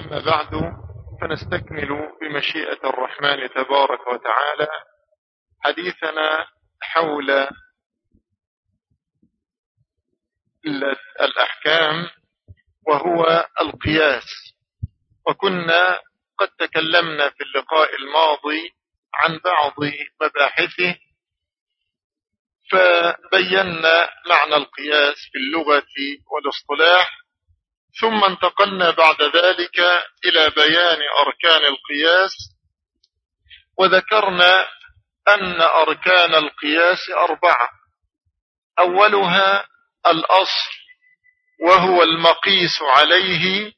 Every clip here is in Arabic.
أما بعد فنستكمل بمشيئة الرحمن تبارك وتعالى حديثنا حول الأحكام وهو القياس. وكنا قد تكلمنا في اللقاء الماضي عن بعض مباحثه فبينا معنى القياس في اللغة والاصطلاح. ثم انتقلنا بعد ذلك إلى بيان أركان القياس وذكرنا أن أركان القياس أربعة. أولها الأصل وهو المقيس عليه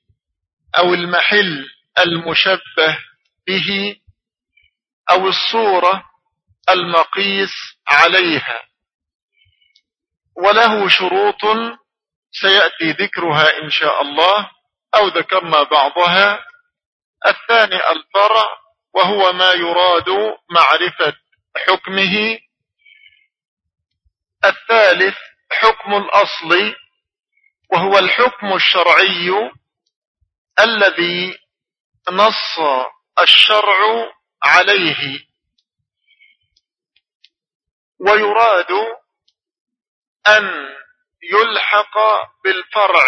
أو المحل المشبه به أو الصورة المقيس عليها. وله شروط سيأتي ذكرها إن شاء الله أو ذكرنا بعضها. الثاني الفرع وهو ما يراد معرفة حكمه. الثالث حكم الأصل وهو الحكم الشرعي الذي نص الشرع عليه. ويراد أن يلحق بالفرع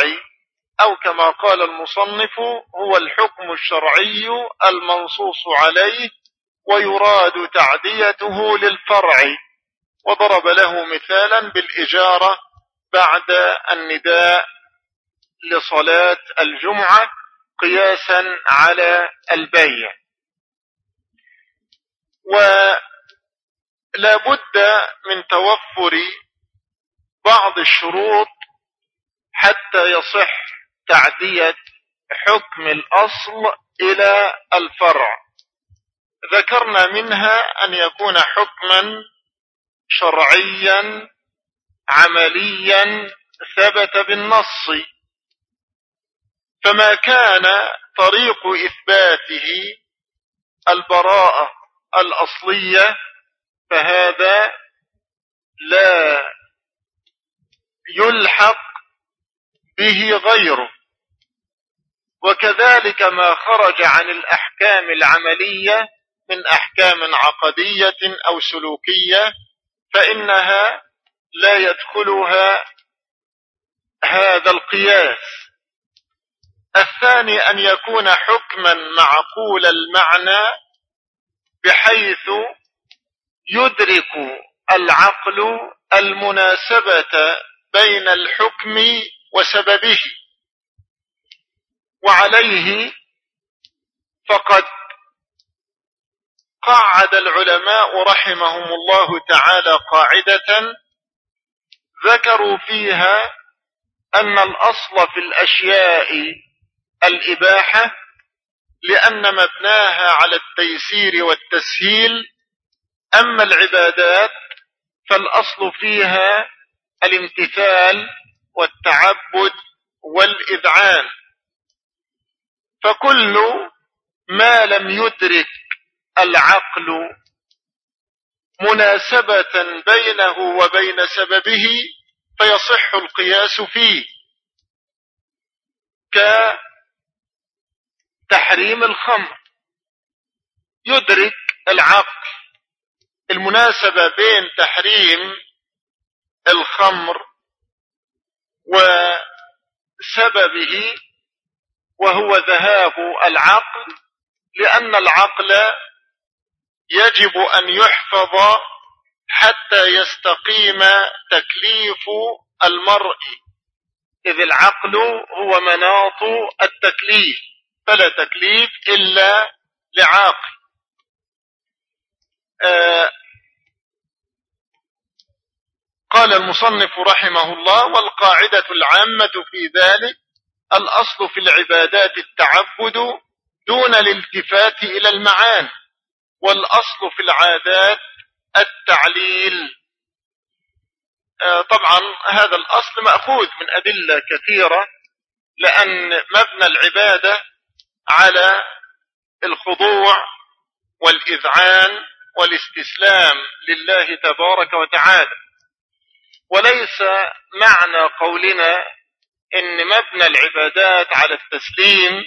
أو كما قال المصنف هو الحكم الشرعي المنصوص عليه ويراد تعديته للفرع. وضرب له مثالا بالإجارة بعد النداء لصلاة الجمعة قياسا على البيع. ولا بد من توفر بعض الشروط حتى يصح تعدية حكم الأصل إلى الفرع. ذكرنا منها أن يكون حكما شرعيا عمليا ثبت بالنص. فما كان طريق إثباته البراءة الأصلية فهذا لا يلحق به غيره. وكذلك ما خرج عن الأحكام العملية من أحكام عقدية أو سلوكية فإنها لا يدخلها هذا القياس. الثاني أن يكون حكما معقول المعنى بحيث يدرك العقل المناسبة بين الحكم وسببه. وعليه فقد قعد العلماء رحمهم الله تعالى قاعدة ذكروا فيها أن الأصل في الأشياء الإباحة لأن مبناها على التيسير والتسهيل. أما العبادات فالأصل فيها الامتثال والتعبد والإذعان. فكل ما لم يدرك العقل مناسبة بينه وبين سببه فيصح القياس فيه. كتحريم الخمر. يدرك العقل. المناسبة بين تحريم الخمر وسببه وهو ذهاب العقل لأن العقل يجب أن يحفظ حتى يستقيم تكليف المرء. إذ العقل هو مناط التكليف فلا تكليف إلا لعاقل. آه قال المصنف رحمه الله والقاعدة العامة في ذلك الأصل في العبادات التعبد دون الالتفات إلى المعاني والأصل في العادات التعليل. آه، طبعا هذا الأصل مأخوذ من أدلة كثيرة لأن مبنى العبادة على الخضوع والإذعان والاستسلام لله تبارك وتعالى. وليس معنى قولنا إن مبنى العبادات على التسليم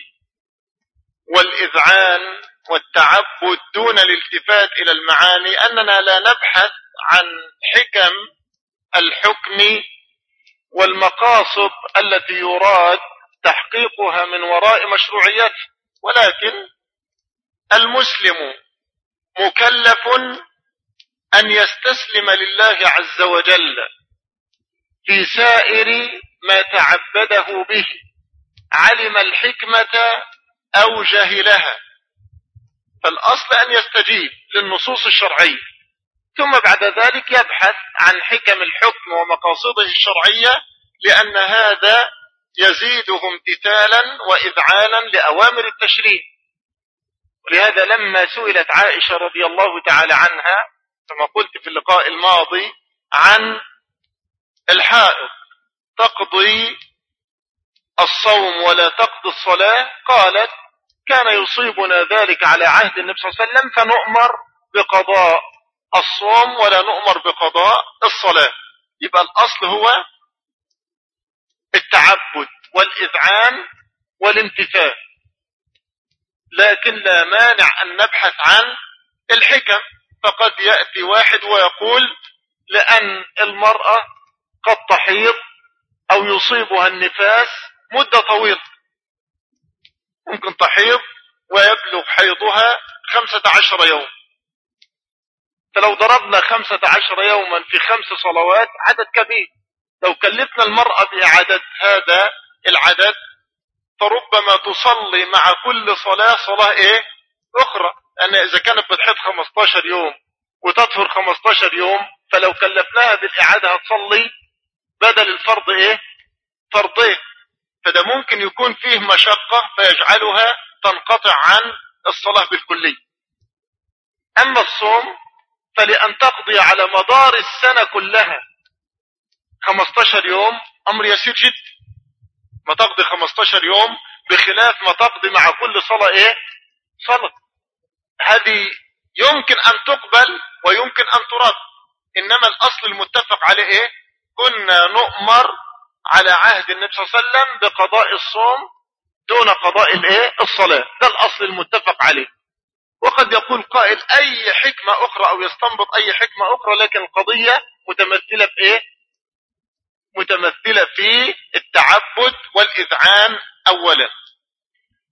والإذعان والتعبد دون الالتفات إلى المعاني أننا لا نبحث عن حكم الحكم والمقاصد التي يراد تحقيقها من وراء مشروعيته ولكن المسلم مكلف أن يستسلم لله عز وجل. في سائر ما تعبده به علم الحكمة أو جهلها. فالأصل أن يستجيب للنصوص الشرعية. ثم بعد ذلك يبحث عن حكم الحكم ومقاصده الشرعية لأن هذا يزيده امتثالا وإذعانا لأوامر التشريع. ولهذا لما سئلت عائشة رضي الله تعالى عنها كما قلت في اللقاء الماضي عن الحائض تقضي الصوم ولا تقضي الصلاة؟ قالت كان يصيبنا ذلك على عهد النبي صلى الله عليه وسلم فنؤمر بقضاء الصوم ولا نؤمر بقضاء الصلاة. يبقى الأصل هو التعبد والإذعان والامتثال لكن لا مانع أن نبحث عن الحكم. فقد يأتي واحد ويقول لأن المرأة قد تحيض أو يصيبها النفاس مدة طويلة. ممكن تحيض ويبلغ حيضها خمسة عشر يوم فلو ضربنا خمسة عشر يوما في خمس صلوات عدد كبير. لو كلفنا المرأة بإعادة هذا العدد فربما تصلي مع كل صلاة صلاة إيه؟ أخرى. لأن إذا كانت بتحط 15 يوم وتطهر 15 يوم فلو كلفناها بالإعادة هتصلي بدل الفرض إيه؟ فرضين. فده ممكن يكون فيه مشقة فيجعلها تنقطع عن الصلاة بالكلية. أما الصوم فلأن تقضي على مدار السنة كلها 15 يوم أمر يسير جدا. ما تقضي 15 يوم بخلاف ما تقضي مع كل صلاة إيه؟ صلاة. هذه يمكن أن تقبل ويمكن أن ترد. إنما الأصل المتفق عليه إيه؟ كنا نؤمر على عهد النبي صلى الله عليه وسلم بقضاء الصوم دون قضاء الايه؟ الصلاة. ده الأصل المتفق عليه. وقد يقول قائل أي حكمة أخرى أو يستنبط أي حكمة أخرى لكن القضية متمثلة في إيه؟ متمثلة في التعبد والإذعان أولا.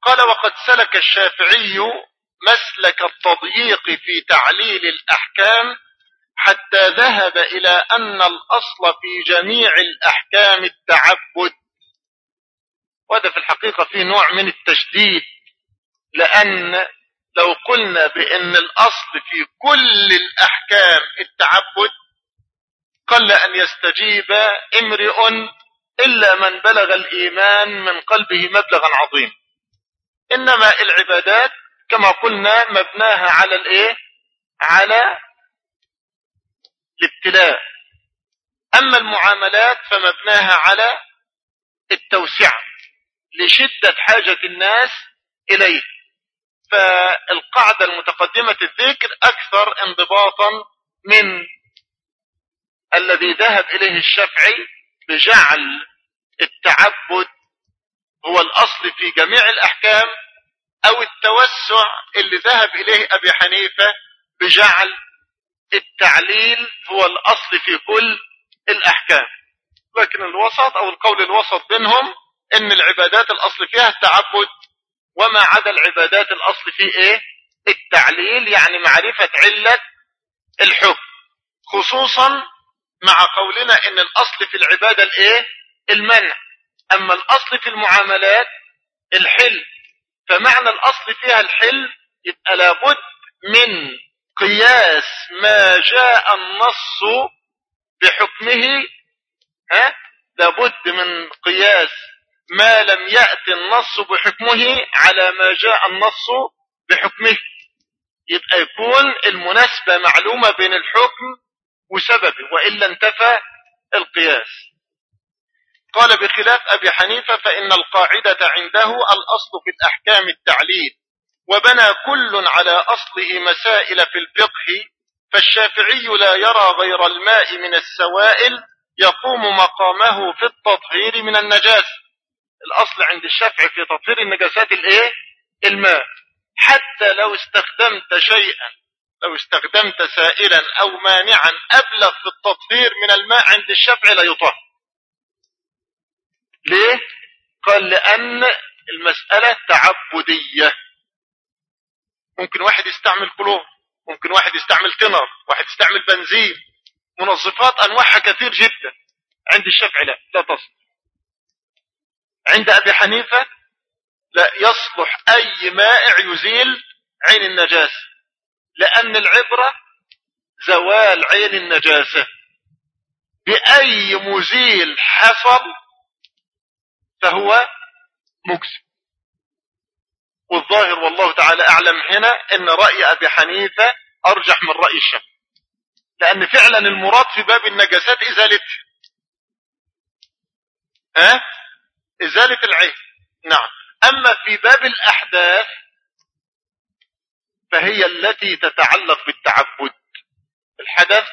قال وقد سلك الشافعي مسلك التضييق في تعليل الأحكام حتى ذهب إلى أن الأصل في جميع الأحكام التعبد. وهذا في الحقيقة في نوع من التشديد لأن لو قلنا بأن الأصل في كل الأحكام التعبد قل أن يستجيب امرئ إلا من بلغ الإيمان من قلبه مبلغا عظيم إنما العبادات كما قلنا مبناها على الإيه؟ على الابتلاء. أما المعاملات فمبناها على التوسعة لشدة حاجة الناس إليه. فالقاعدة المتقدمة الذكر أكثر انضباطا من الذي ذهب إليه الشافعي بجعل التعبد هو الأصل في جميع الأحكام أو التوسع اللي ذهب إليه أبي حنيفة بجعل التعليل هو الأصل في كل الأحكام. لكن الوسط أو القول الوسط بينهم إن العبادات الأصل فيها التعبد وما عدا العبادات الأصل فيه إيه؟ التعليل يعني معرفة علة الحكم. خصوصا مع قولنا إن الأصل في العبادة الإيه؟ المنع. أما الأصل في المعاملات الحل. فمعنى الأصل فيها الحل يبقى لابد من قياس ما جاء النص بحكمه ها؟ لابد من قياس ما لم يأتي النص بحكمه على ما جاء النص بحكمه. يبقى يكون المناسبة معلومة بين الحكم وسببه وإلا انتفى القياس. قال بخلاف أبي حنيفة فإن القاعدة عنده الأصل في الأحكام التعليل. وبنى كل على أصله مسائل في الفقه فالشافعي لا يرى غير الماء من السوائل يقوم مقامه في التطهير من النجاسة الأصل عند الشافعي في تطهير النجاسات الإيه؟ الماء. حتى لو استخدمت شيئا لو استخدمت سائلا أو مانعا أبلغ في التطهير من الماء عند الشفع لا يطهر. ليه؟ قال لأن المسألة تعبدية. ممكن واحد يستعمل كلور ممكن واحد يستعمل تنر واحد يستعمل بنزين. منظفات أنواعها كثير جدا. عند الشفع لا لا تصل. عند أبي حنيفة لا يصلح أي مائع يزيل عين النجاسة لأن العبرة زوال عين النجاسة. بأي مزيل حصل فهو مكسب. والظاهر والله تعالى أعلم هنا أن رأي أبي حنيفة أرجح من رأي الشافعي لأن فعلا المراد في باب النجاسات إزالتها ها؟ إزالة العين. نعم. أما في باب الأحداث فهي التي تتعلق بالتعبد. الحدث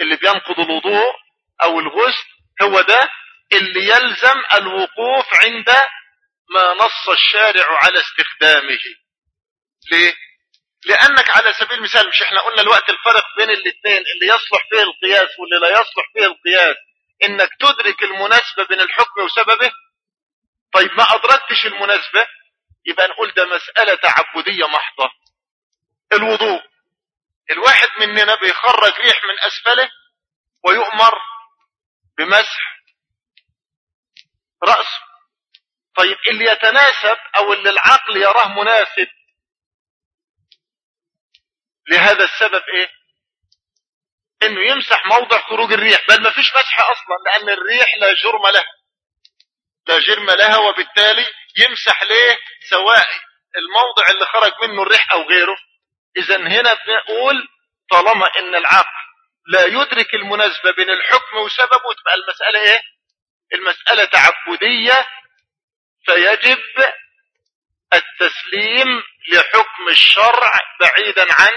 اللي بينقض الوضوء أو الغسل هو ده اللي يلزم الوقوف عند ما نص الشارع على استخدامه. ليه؟ لأنك على سبيل المثال مش إحنا قلنا الوقت الفرق بين الاثنين اللي يصلح فيه القياس واللي لا يصلح فيه القياس. إنك تدرك المناسبة بين الحكم وسببه. طيب ما أدركتش المناسبة؟ يبقى نقول ده مسألة تعبدية محضة. الوضوء. الواحد مننا بيخرج ريح من أسفله ويؤمر بمسح رأسه. طيب اللي يتناسب أو اللي العقل يراه مناسب. لهذا السبب إيه؟ إنه يمسح موضع خروج الريح بل ما فيش مسح أصلا لأن الريح لا جرم لها. لا جرم لها وبالتالي يمسح ليه؟ سواء الموضع اللي خرج منه الريح أو غيره. اذا هنا بنقول طالما إن العقل لا يدرك المناسبة بين الحكم وسببه تبقى المسألة إيه؟ المسألة تعبدية فيجب التسليم لحكم الشرع بعيدا عن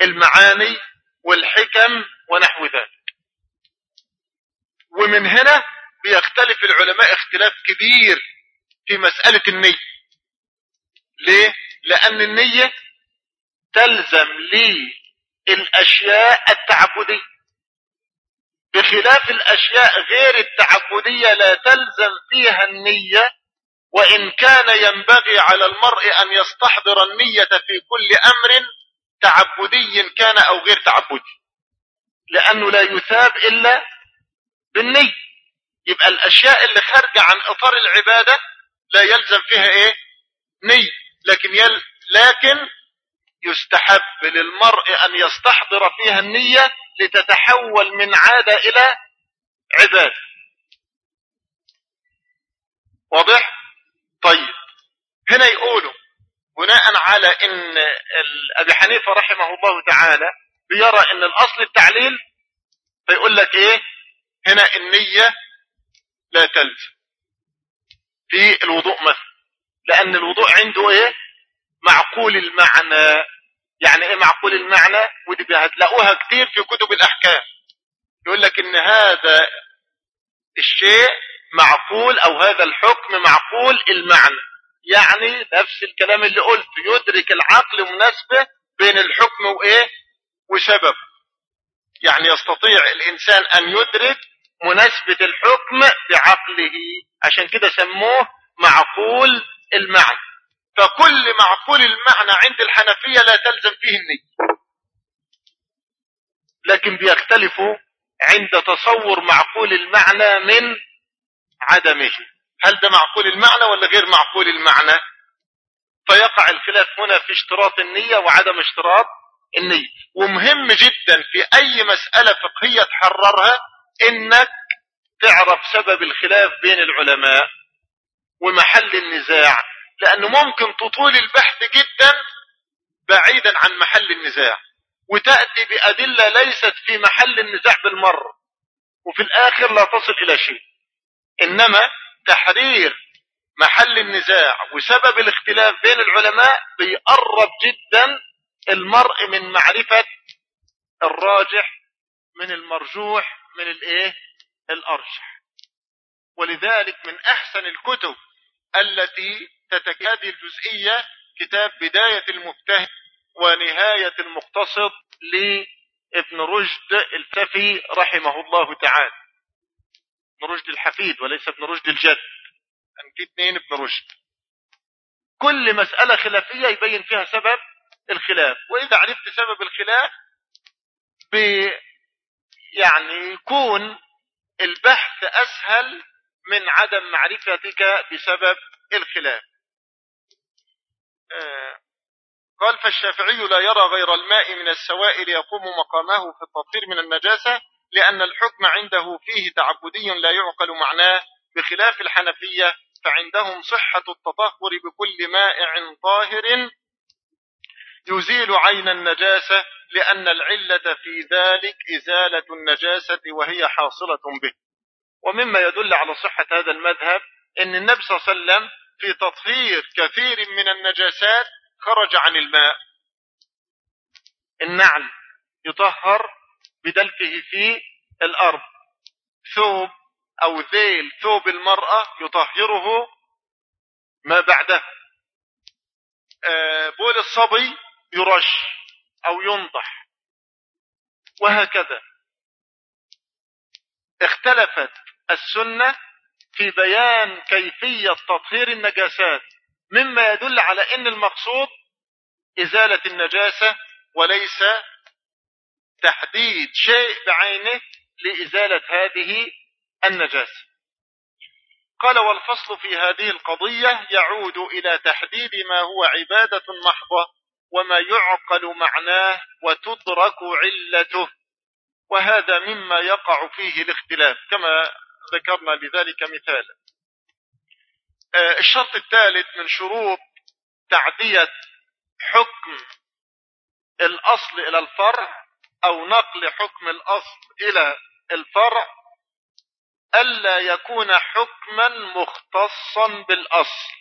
المعاني والحكم ونحو ذلك. ومن هنا بيختلف العلماء اختلاف كبير في مسألة النية. ليه؟ لأن النية تلزم للأشياء التعبدية. بخلاف الأشياء غير التعبدية لا تلزم فيها النية وإن كان ينبغي على المرء أن يستحضر النية في كل أمر تعبدي كان أو غير تعبدي. لأنه لا يثاب إلا بالنية. يبقى الأشياء اللي خارجة عن إطار العبادة لا يلزم فيها إيه؟ نية. لكن يل لكن يستحب للمرء أن يستحضر فيها النية لتتحول من عادة إلى عبادة. واضح؟ طيب. هنا يقولوا بناء على إن ابي حنيفة رحمه الله تعالى بيرى إن الأصل التعليل فيقول لك إيه؟ هنا النية لا تلزم في الوضوء مثلا لأن الوضوء عنده إيه؟ معقول المعنى. يعني إيه معقول المعنى؟ ودي هتلاقوها كتير في كتب الأحكام. يقول لك إن هذا الشيء معقول أو هذا الحكم معقول المعنى. يعني نفس الكلام اللي قلت يدرك العقل مناسبة بين الحكم وإيه؟ وسبب. يعني يستطيع الإنسان أن يدرك مناسبة الحكم بعقله. عشان كده سموه معقول المعنى. فكل معقول المعنى عند الحنفية لا تلزم فيه النية. لكن بيختلفوا عند تصور معقول المعنى من عدمه. هل ده معقول المعنى ولا غير معقول المعنى؟ فيقع الخلاف هنا في اشتراط النية وعدم اشتراط النية. ومهم جدا في أي مسألة فقهية تحررها إنك تعرف سبب الخلاف بين العلماء ومحل النزاع. لأنه ممكن تطول البحث جدا بعيدا عن محل النزاع وتأتي بأدلة ليست في محل النزاع بالمرة وفي الآخر لا تصل إلى شيء. إنما تحرير محل النزاع وسبب الاختلاف بين العلماء بيقرب جدا المرء من معرفة الراجح من المرجوح من الإيه؟ الأرجح. ولذلك من أحسن الكتب التي تتكاد الجزئية كتاب بداية المجتهد ونهاية المقتصد لابن رشد الففي رحمه الله تعالى. ابن رشد الحفيد وليس ابن رشد الجد. يعني في اثنين ابن رشد. كل مسألة خلافية يبين فيها سبب الخلاف. وإذا عرفت سبب الخلاف ب يعني يكون البحث أسهل من عدم معرفتك بسبب الخلاف. قال فالشافعي لا يرى غير الماء من السوائل يقوم مقامه في التطهير من النجاسة لأن الحكم عنده فيه تعبدي لا يعقل معناه بخلاف الحنفية فعندهم صحة التطهر بكل مائع طاهر يزيل عين النجاسة لأن العلة في ذلك إزالة النجاسة وهي حاصلة به. ومما يدل على صحة هذا المذهب أن النبي صلى الله عليه وسلم في تطهير كثير من النجاسات خرج عن الماء. النعل يطهر بدلكه في الأرض. ثوب أو ذيل ثوب المرأة يطهره ما بعده. آه، بول الصبي يرش أو ينضح. وهكذا. اختلفت السنة في بيان كيفية تطهير النجاسات مما يدل على إن المقصود إزالة النجاسة وليس تحديد شيء بعينه لإزالة هذه النجاسة. قال والفصل في هذه القضية يعود إلى تحديد ما هو عبادة محضة وما يعقل معناه وتدرك علته وهذا مما يقع فيه الاختلاف كما ذكرنا لذلك مثالا. آه، الشرط الثالث من شروط تعدية حكم الأصل إلى الفرع أو نقل حكم الأصل إلى الفرع ألا يكون حكما مختصا بالأصل.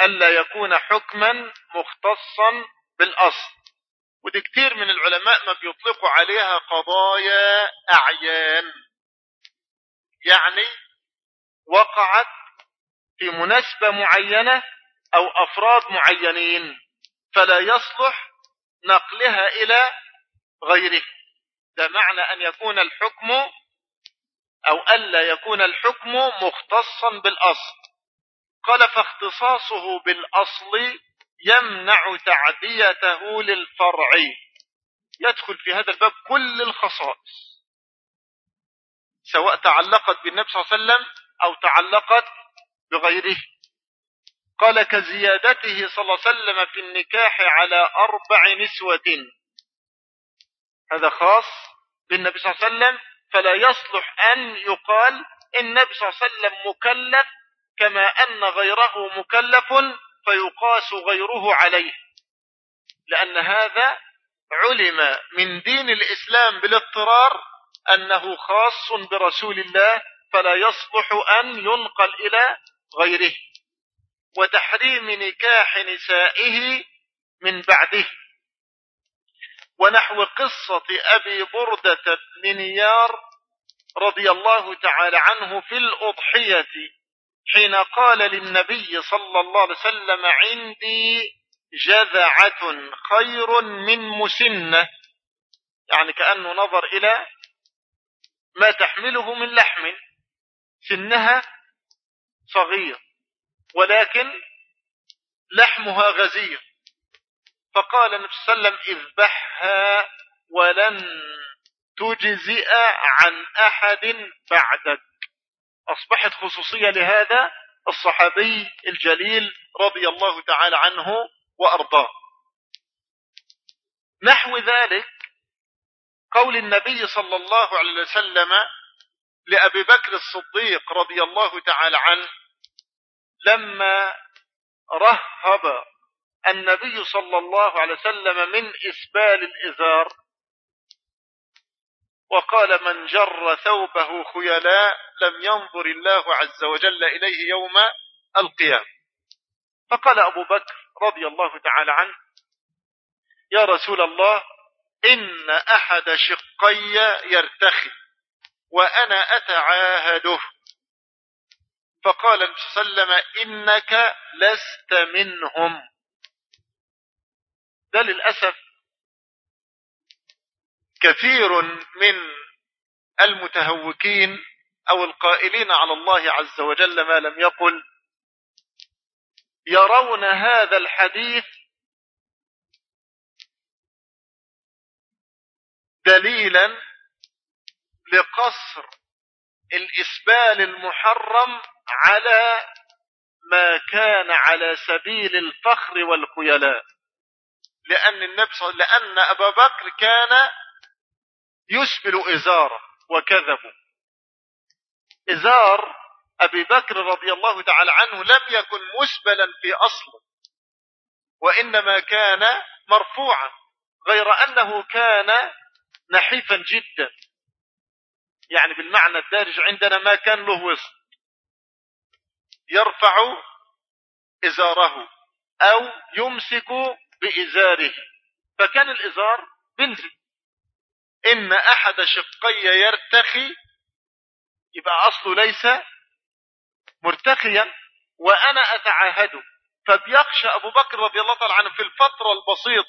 ألا يكون حكما مختصا بالأصل. ودي كتير من العلماء ما بيطلقوا عليها قضايا أعيان. يعني وقعت في مناسبة معينة أو أفراد معينين فلا يصلح نقلها إلى غيره. ده معنى أن يكون الحكم أو ألا يكون الحكم مختصا بالأصل. قال فاختصاصه بالأصل يمنع تعديته للفرع. يدخل في هذا الباب كل الخصائص. سواء تعلقت بالنبي صلى الله عليه وسلم أو تعلقت بغيره. قال كزيادته صلى الله عليه وسلم في النكاح على أربع نسوة. هذا خاص بالنبي صلى الله عليه وسلم فلا يصلح أن يقال النبي صلى الله عليه وسلم مكلف كما أن غيره مكلف فيقاس غيره عليه. لأن هذا علم من دين الإسلام بالاضطرار أنه خاص برسول الله فلا يصلح أن ينقل إلى غيره وتحريم نكاح نسائه من بعده. ونحو قصة أبي بردة بن نيار رضي الله تعالى عنه في الأضحية حين قال للنبي صلى الله عليه وسلم عندي جذعة خير من مسنة. يعني كأنه نظر إلى ما تحمله من لحم سنها صغير ولكن لحمها غزير. فقال النبي صلى الله عليه وسلم اذبحها ولن تجزئ عن أحد بعدك. أصبحت خصوصية لهذا الصحابي الجليل رضي الله تعالى عنه وأرضاه. نحو ذلك قول النبي صلى الله عليه وسلم لأبي بكر الصديق رضي الله تعالى عنه لما رهب النبي صلى الله عليه وسلم من إسبال الإزار وقال من جر ثوبه خيلاء لم ينظر الله عز وجل إليه يوم القيامة. فقال أبو بكر رضي الله تعالى عنه يا رسول الله إن أحد شقي يرتخي وأنا أتعاهده. فقال وسلم إنك لست منهم. ده للأسف كثير من المتهوكين أو القائلين على الله عز وجل ما لم يقل يرون هذا الحديث دليلا لقصر الإسبال المحرم على ما كان على سبيل الفخر والخيلاء. لأن النبي لأن أبا بكر كان يسبل إزاره وكذبه. إزار أبي بكر رضي الله تعالى عنه لم يكن مسبلا في أصله وإنما كان مرفوعا غير أنه كان نحيفا جدا. يعني بالمعنى الدارج عندنا ما كان له وسط يرفع إزاره أو يمسك بإزاره. فكان الإزار بنزل إن أحد شقي يرتخي. يبقى أصله ليس مرتخيا. وأنا أتعاهده فبيخشى أبو بكر رضي الله تعالى عنه في الفترة البسيطة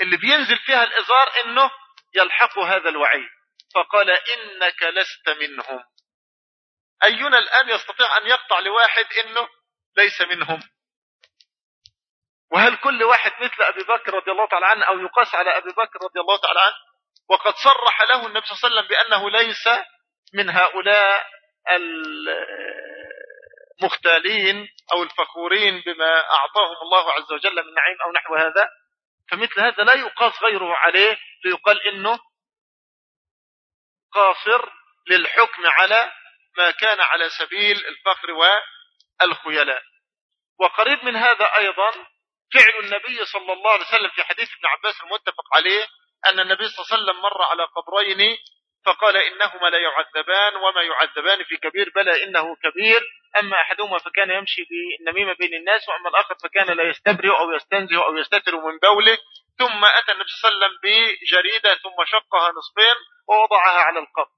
اللي بينزل فيها الإزار إنه يلحق هذا الوعيد فقال إنك لست منهم. أينا الآن يستطيع أن يقطع لواحد إنه ليس منهم؟ وهل كل واحد مثل أبي بكر رضي الله تعالى عنه أو يقاس على أبي بكر رضي الله تعالى عنه؟ وقد صرح له النبي صلى الله عليه وسلم بأنه ليس من هؤلاء المختالين أو الفخورين بما أعطاهم الله عز وجل من نعيم أو نحو هذا. فمثل هذا لا يقاس غيره عليه فيقال إنه قاصر للحكم على ما كان على سبيل الفخر والخيلاء. وقريب من هذا أيضا فعل النبي صلى الله عليه وسلم في حديث ابن عباس المتفق عليه أن النبي صلى الله عليه وسلم مر على قبرين فقال إنهما لا يعذبان وما يعذبان في كبير بلى إنه كبير. أما أحدهما فكان يمشي بالنميمة بين الناس وأما الآخر فكان لا يستبرئ أو يستنزه أو يستتر من بوله. ثم أتى النبي صلى الله عليه وسلم بجريدة ثم شقها نصفين ووضعها على القبر.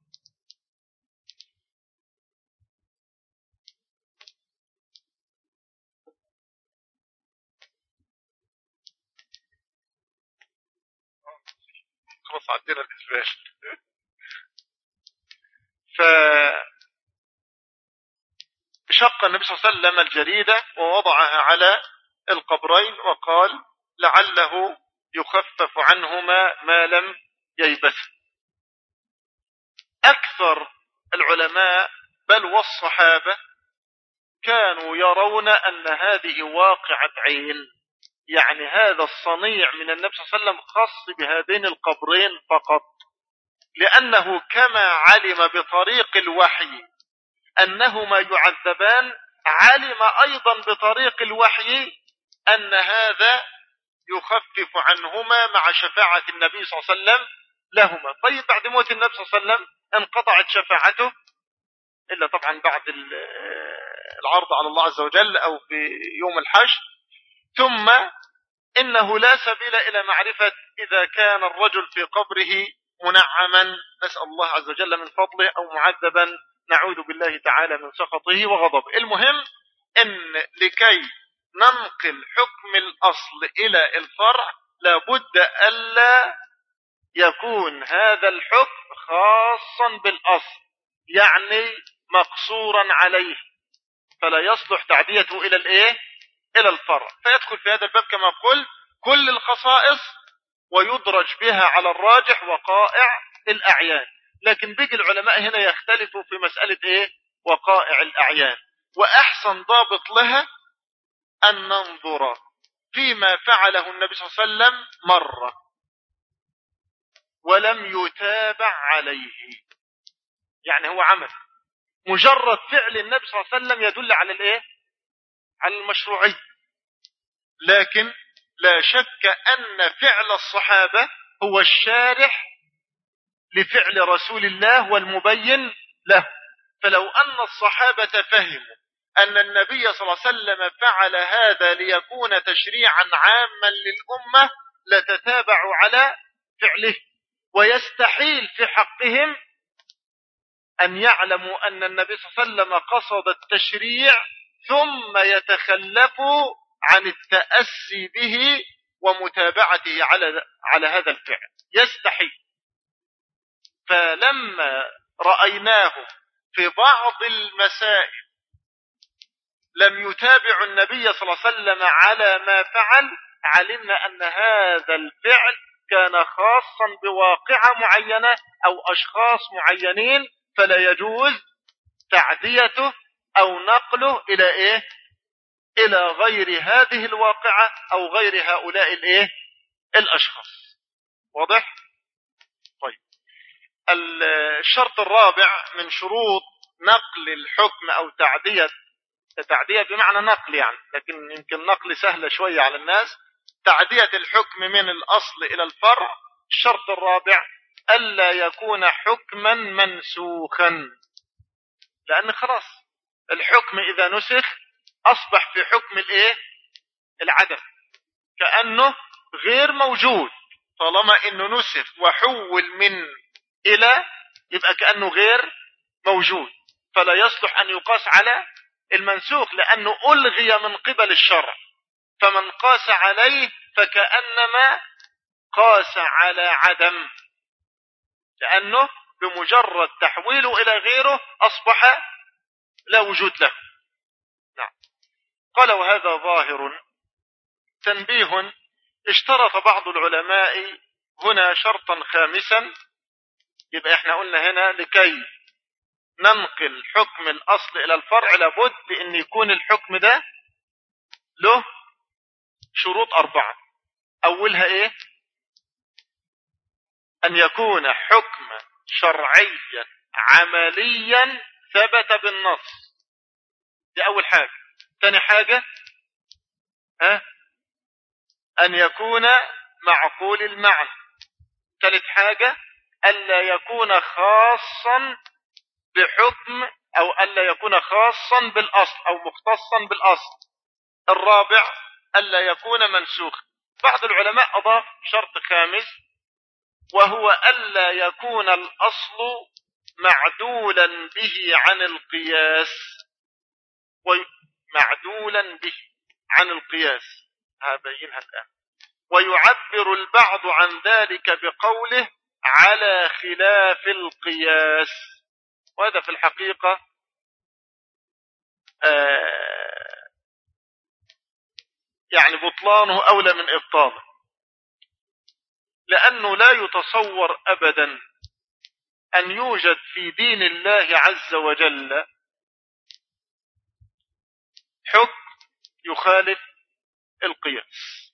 خلاص عدينا الإسبال. ف شق النبي صلى الله عليه وسلم الجريدة ووضعها على القبرين وقال لعله يخفف عنهما ما لم ييبث. أكثر العلماء بل والصحابة كانوا يرون أن هذه واقعة عين. يعني هذا الصنيع من النبي صلى الله عليه وسلم خاص بهذين القبرين فقط. لأنه كما علم بطريق الوحي. أنهما يعذبان علم أيضا بطريق الوحي أن هذا يخفف عنهما مع شفاعة النبي صلى الله عليه وسلم لهما. طيب بعد موت النبي صلى الله عليه وسلم انقطعت شفاعته؟ إلا طبعا بعد العرض على الله عز وجل أو في يوم الحشر. ثم إنه لا سبيل إلى معرفة إذا كان الرجل في قبره منعما نسأل الله عز وجل من فضله أو معذبا نعوذ بالله تعالى من سخطه وغضبه. المهم إن لكي ننقل حكم الأصل إلى الفرع لابد ألا يكون هذا الحكم خاصا بالأصل يعني مقصورا عليه. فلا يصلح تعديته إلى الإيه؟ إلى الفرع. فيدخل في هذا الباب كما قلت كل الخصائص ويدرج بها على الراجح وقائع الأعيان. لكن بيجي العلماء هنا يختلفوا في مسألة إيه؟ وقائع الأعيان. وأحسن ضابط لها أن ننظر فيما فعله النبي صلى الله عليه وسلم مرة ولم يتابع عليه. يعني هو عمل. مجرد فعل النبي صلى الله عليه وسلم يدل على الإيه؟ على المشروعية. لكن لا شك أن فعل الصحابة هو الشارح لفعل رسول الله والمبين له. فلو أن الصحابة فهموا أن النبي صلى الله عليه وسلم فعل هذا ليكون تشريعا عاما للأمة لتتابعوا على فعله ويستحيل في حقهم أن يعلموا أن النبي صلى الله عليه وسلم قصد التشريع ثم يتخلفوا عن التأسي به ومتابعته على على هذا الفعل. يستحي. فلما رأيناه في بعض المسائل لم يتابع النبي صلى الله عليه وسلم على ما فعل علمنا أن هذا الفعل كان خاصا بواقعة معينة أو أشخاص معينين فلا يجوز تعديته أو نقله إلى إيه؟ إلى غير هذه الواقعة أو غير هؤلاء الإيه؟ الأشخاص. واضح؟ طيب. الشرط الرابع من شروط نقل الحكم أو تعدية تعدية بمعنى نقل يعني لكن يمكن نقل سهلة شوية على الناس. تعدية الحكم من الأصل إلى الفرع. الشرط الرابع ألا يكون حكما منسوخا. لأن خلاص الحكم إذا نسخ أصبح في حكم الإيه؟ العدم. كأنه غير موجود. طالما إنه نسخ وحول من إلى يبقى كأنه غير موجود. فلا يصلح أن يقاس على المنسوخ لأنه ألغي من قبل الشرع. فمن قاس عليه فكأنما قاس على عدم. لأنه بمجرد تحويله إلى غيره أصبح لا وجود له. قال وهذا ظاهر. تنبيه اشترط بعض العلماء هنا شرطا خامسا. يبقى إحنا قلنا هنا لكي ننقل حكم الأصل إلى الفرع. لابد أن يكون الحكم ده له شروط أربعة. أولها إيه؟ أن يكون حكما شرعيا عمليا ثبت بالنص. دي أول حاجة. ثاني حاجة ها؟ أن يكون معقول المعنى. ثالث حاجة ألا يكون خاصا بحكم أو ألا يكون خاصا بالأصل أو مختصا بالأصل. الرابع ألا يكون منسوخ بعض العلماء أضاف شرط خامس وهو ألا يكون الأصل معدولا به عن القياس. معدولا به عن القياس. هبينها الآن. ويعبر البعض عن ذلك بقوله على خلاف القياس. وهذا في الحقيقة آه يعني بطلانه أولى من إبطاله. لأنه لا يتصور أبدا أن يوجد في دين الله عز وجل حكم يخالف القياس.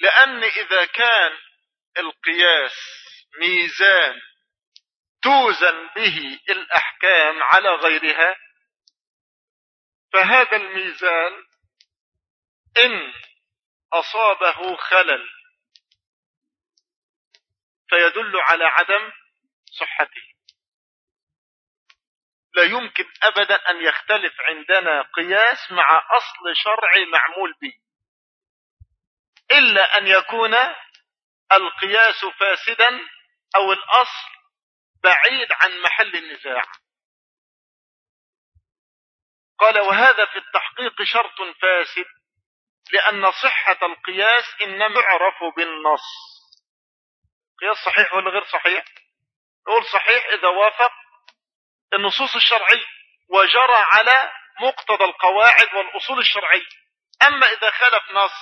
لأن إذا كان القياس ميزان توزن به الأحكام على غيرها فهذا الميزان إن أصابه خلل فيدل على عدم صحته. لا يمكن أبدا أن يختلف عندنا قياس مع أصل شرعي معمول به. إلا أن يكون القياس فاسدا أو الأصل بعيد عن محل النزاع. قال وهذا في التحقيق شرط فاسد لأن صحة القياس إنما يعرف بالنص. قياس صحيح ولا غير صحيح؟ نقول صحيح إذا وافق النصوص الشرعية وجرى على مقتضى القواعد والأصول الشرعية. أما إذا خالف نص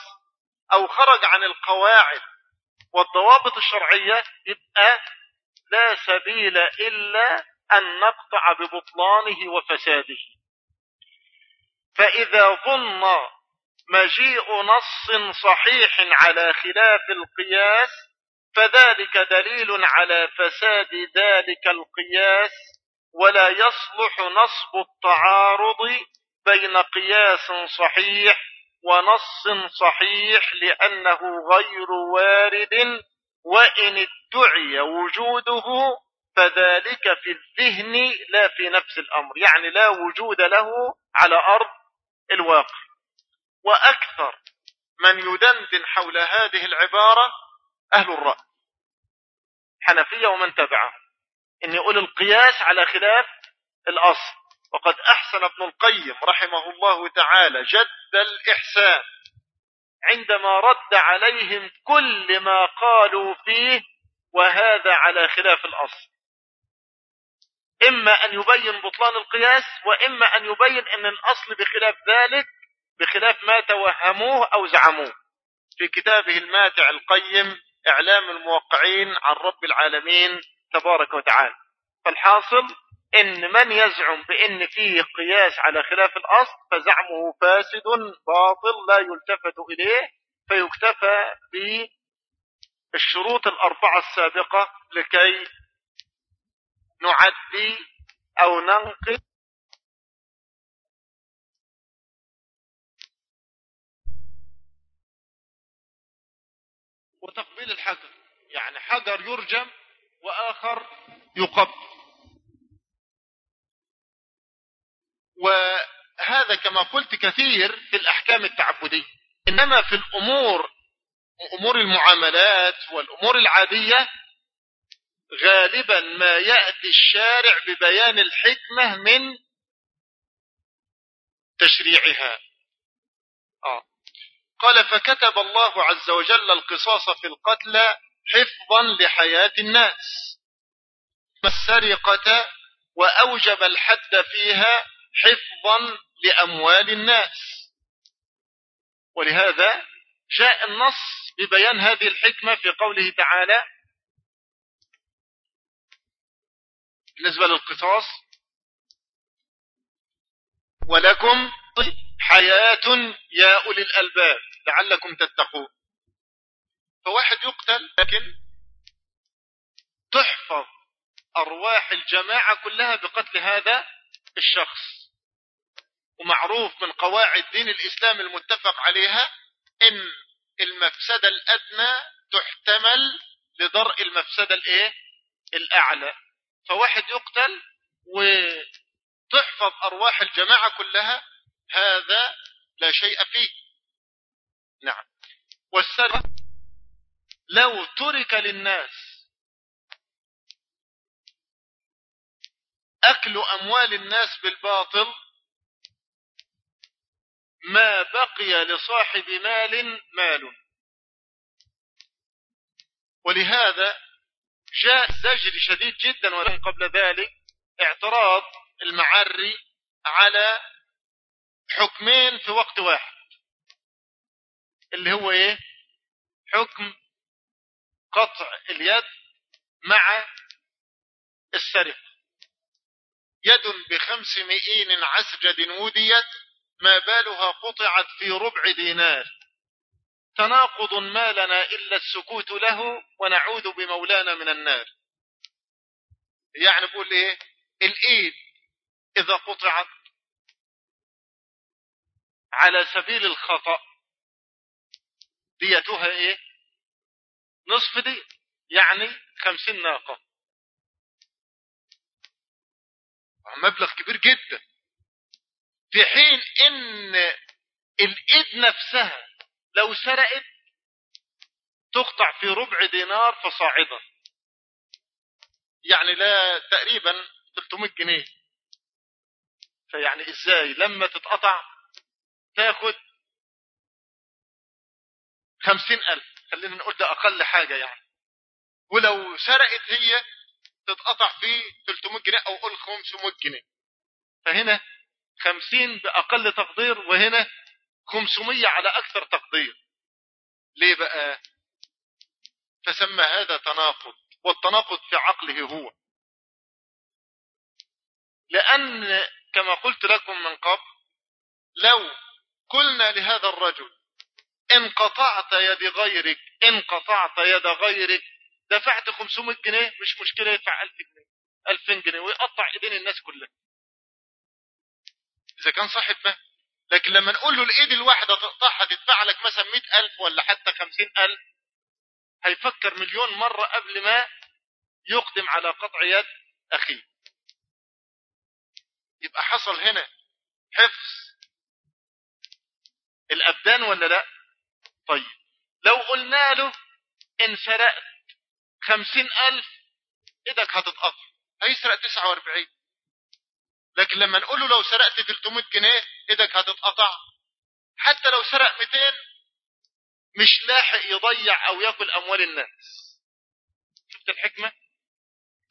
أو خرج عن القواعد والضوابط الشرعية يبقى لا سبيل إلا أن نقطع ببطلانه وفساده. فإذا ظن مجيء نص صحيح على خلاف القياس فذلك دليل على فساد ذلك القياس ولا يصلح نصب التعارض بين قياس صحيح ونص صحيح لأنه غير وارد وإن ادعي وجوده فذلك في الذهن لا في نفس الأمر يعني لا وجود له على أرض الواقع. وأكثر من يدندن حول هذه العبارة أهل الرأي حنفية ومن تبعهم. ان يقول القياس على خلاف الأصل. وقد أحسن ابن القيم رحمه الله تعالى جد الإحسان عندما رد عليهم كل ما قالوا فيه وهذا على خلاف الأصل. إما أن يبين بطلان القياس وإما أن يبين إن الأصل بخلاف ذلك بخلاف ما توهموه أو زعموه. في كتابه الماتع القيم إعلام الموقعين عن رب العالمين تبارك وتعالى. فالحاصل إن من يزعم بإن فيه قياس على خلاف الأصل فزعمه فاسد باطل لا يلتفت إليه فيكتفى بالشروط الأربعة السابقة لكي نعدي أو ننقل وتقبيل الحجر يعني حجر يرجم وآخر يقبل. وهذا كما قلت كثير في الأحكام التعبدية. إنما في الأمور أمور المعاملات والأمور العادية غالبا ما يأتي الشارع ببيان الحكمة من تشريعها. آه. قال فكتب الله عز وجل القصاص في القتلى حفظا لحياة الناس. السرقة وأوجب الحد فيها حفظا لأموال الناس. ولهذا جاء النص ببيان هذه الحكمة في قوله تعالى بالنسبة للقصاص ولكم حياة يا أولي الألباب لعلكم تتقون. فواحد يقتل لكن تحفظ أرواح الجماعة كلها بقتل هذا الشخص. ومعروف من قواعد دين الإسلام المتفق عليها إن المفسدة الأدنى تحتمل لضرء المفسدة الإيه؟ الأعلى. فواحد يقتل وتحفظ أرواح الجماعة كلها هذا لا شيء فيه. نعم. والسرقة لو ترك للناس أكل أموال الناس بالباطل ما بقي لصاحب مال مال. ولهذا جاء زجر شديد جدا ولكن قبل ذلك اعتراض المعري على حكمين في وقت واحد اللي هو إيه؟ حكم قطع اليد مع السرقة. يد بخمس مئين عسجد وديت ما بالها قطعت في ربع دينار. تناقض ما لنا إلا السكوت له ونعوذ بمولانا من النار. يعني بقول إيه؟ الإيد إذا قطعت على سبيل الخطأ ديتها إيه؟ نصف دي يعني خمسين ناقة. مبلغ كبير جدا. في حين إن الإيد نفسها لو سرقت تقطع في ربع دينار فصاعدا. يعني لا تقريبا 300 جنيه. فيعني إزاي لما تتقطع تاخد خمسين ألف. خلينا نقول ده أقل حاجة يعني. ولو سرقت هي تتقطع في 300 جنيه أو قول 500 جنيه. فهنا خمسين بأقل تقدير وهنا خمسمية على أكثر تقدير. ليه بقى؟ فسمى هذا تناقض والتناقض في عقله هو. لأن كما قلت لكم من قبل لو قلنا لهذا الرجل إن قطعت يد غيرك إن قطعت يد غيرك. دفعت 500 جنيه مش مشكلة يدفع 1000 جنيه 2000 جنيه ويقطع إيدين الناس كلها. إذا كان صاحب فهم. لكن لما نقول له الإيد الواحدة تقطعها تدفع لك مثلا مئة ألف ولا حتى خمسين ألف هيفكر مليون مرة قبل ما يقدم على قطع يد أخيه. يبقى حصل هنا حفظ. الأبدان ولا لا؟ طيب. لو قلنا له إن سرقت خمسين ألف إيدك هتتقطع هيسرق 49 لكن لما نقول له لو سرقت 300 جنيه إيدك هتتقطع. حتى لو سرق 200 مش لاحق يضيع أو ياكل أموال الناس. شفت الحكمة؟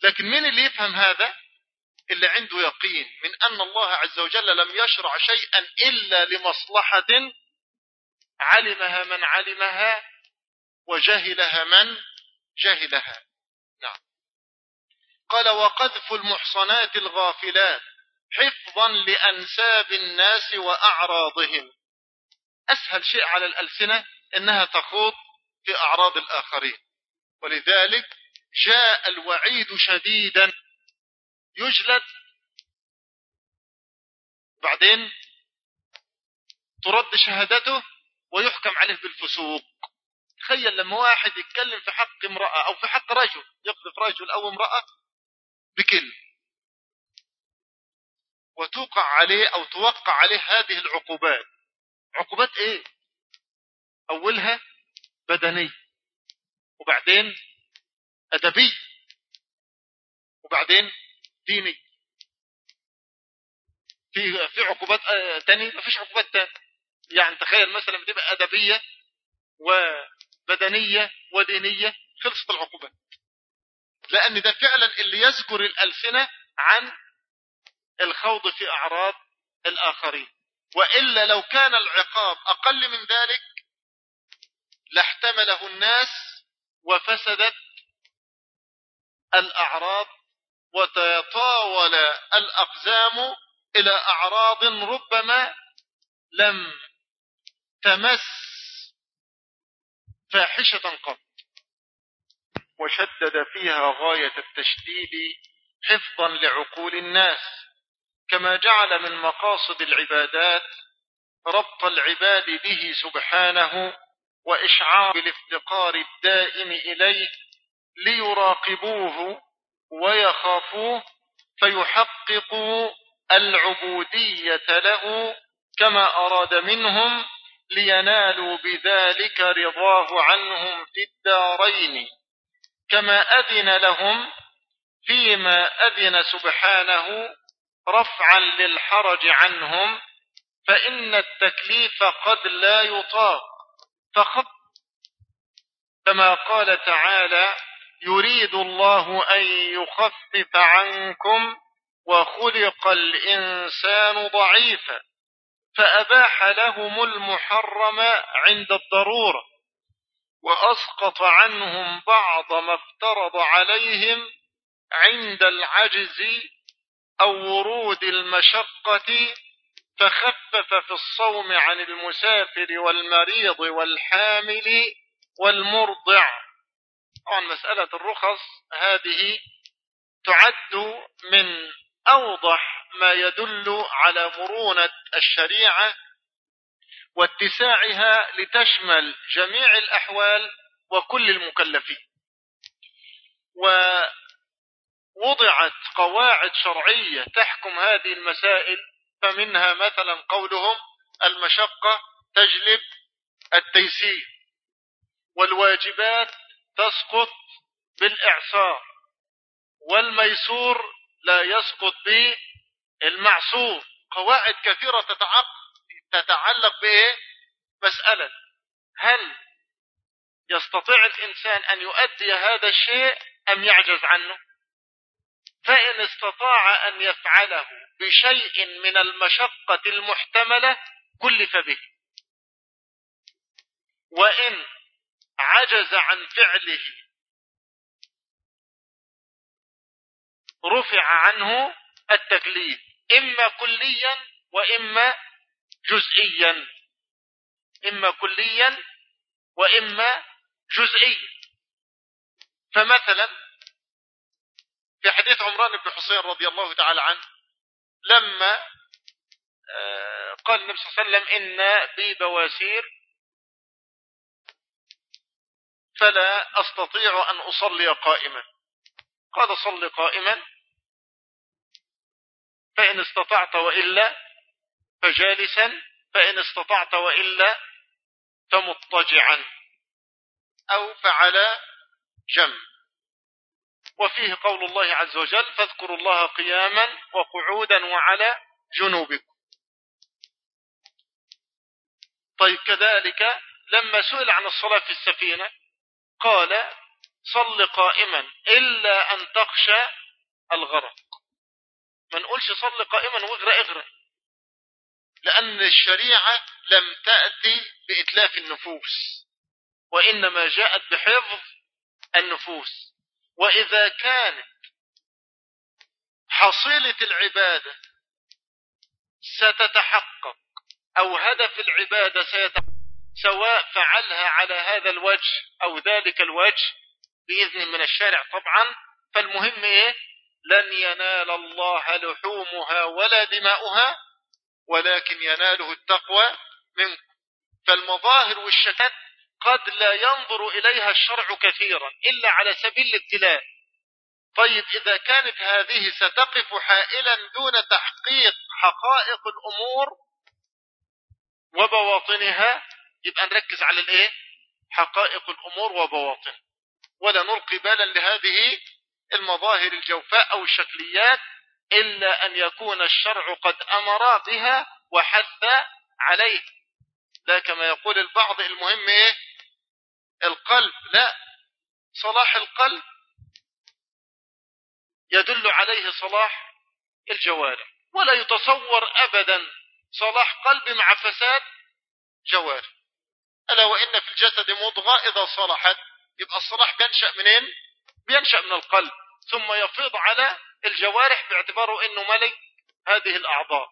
لكن مين اللي يفهم هذا؟ اللي عنده يقين من أن الله عز وجل لم يشرع شيئا إلا لمصلحة علمها من علمها وجهلها من جهلها. نعم. قال وقذف المحصنات الغافلات حفظا لأنساب الناس وأعراضهم. أسهل شيء على الألسنة أنها تخوض في أعراض الآخرين. ولذلك جاء الوعيد شديدا. يجلد. بعدين ترد شهادته ويحكم عليه بالفسوق. تخيل لما واحد يتكلم في حق امرأة أو في حق رجل يقذف رجل أو امرأة بكلمة. وتوقع عليه أو توقع عليه هذه العقوبات. عقوبات إيه؟ أولها بدني وبعدين أدبي وبعدين ديني في في عقوبات تاني ما فيش عقوبات تاني يعني تخيل مثلا بتبقى أدبية وبدنية ودينية خلصت العقوبات لأن ده فعلا اللي يذكر الألسنة عن الخوض في أعراض الآخرين. وإلا لو كان العقاب أقل من ذلك لاحتمله الناس وفسدت الأعراض وتطاول الأقزام إلى أعراض ربما لم تمس فاحشة قط وشدد فيها غاية التشديد حفظا لعقول الناس كما جعل من مقاصد العبادات ربط العباد به سبحانه وإشعار بالافتقار الدائم إليه ليراقبوه ويخافوه فيحققوا العبودية له كما أراد منهم لينالوا بذلك رضاه عنهم في الدارين. كما أذن لهم فيما أذن سبحانه رفعا للحرج عنهم فإن التكليف قد لا يطاق. فخط كما قال تعالى يريد الله أن يخفف عنكم وخلق الإنسان ضعيفا. فأباح لهم المحرم عند الضرورة وأسقط عنهم بعض ما افترض عليهم عند العجز أو ورود المشقة فخفف في الصوم عن المسافر والمريض والحامل والمرضع. طبعا مسألة الرخص هذه تعد من أوضح ما يدل على مرونة الشريعة واتساعها لتشمل جميع الأحوال وكل المكلفين. ووضعت قواعد شرعية تحكم هذه المسائل فمنها مثلا قولهم المشقة تجلب التيسير والواجبات تسقط بالإعصار والميسور لا يسقط بالمعصور قواعد كثيرة تتعلق بإيه مسألة هل يستطيع الإنسان أن يؤدي هذا الشيء أم يعجز عنه؟ فإن استطاع أن يفعله بشيء من المشقة المحتملة كلف به. وإن عجز عن فعله رفع عنه التكليف إما كليا وإما جزئيا. إما كليا وإما جزئيا. فمثلا في حديث عمران بن حسين رضي الله تعالى عنه لما آه، قال النبي صلى الله عليه وسلم إن بي بواسير فلا أستطيع أن أصلي قائما. قال صل قائما فإن استطعت وإلا فجالسا فإن استطعت وإلا فمضطجعا أو فعلى جنب. وفيه قول الله عز وجل فاذكروا الله قياما وقعودا وعلى جنوبكم. طيب كذلك لما سئل عن الصلاة في السفينة قال صل قائما إلا أن تخشى الغرق. ما نقولش صل قائما واغرق اغرق لأن الشريعة لم تأتي بإتلاف النفوس وإنما جاءت بحفظ النفوس. وإذا كانت حصيلة العبادة ستتحقق أو هدف العبادة سيتحقق سواء فعلها على هذا الوجه أو ذلك الوجه بإذن من الشارع طبعا فالمهم إيه؟ لن ينال الله لحومها ولا دماؤها ولكن يناله التقوى منكم. فالمظاهر والشتات قد لا ينظر إليها الشرع كثيرا إلا على سبيل الابتلاء. طيب إذا كانت هذه ستقف حائلا دون تحقيق حقائق الأمور وبواطنها يبقى نركز على الإيه؟ حقائق الأمور وبواطن. ولا نلقي بالا لهذه المظاهر الجوفاء أو الشكليات إلا أن يكون الشرع قد أمر بها وحث عليه. لا كما يقول البعض المهم إيه؟ القلب. لا صلاح القلب يدل عليه صلاح الجوارح ولا يتصور أبدا صلاح قلب مع فساد جوارح. ألا وإن في الجسد مضغة إذا صلحت يبقى الصلاح بينشأ منين؟ بينشأ من القلب ثم يفيض على الجوارح باعتباره إنه ملك هذه الأعضاء.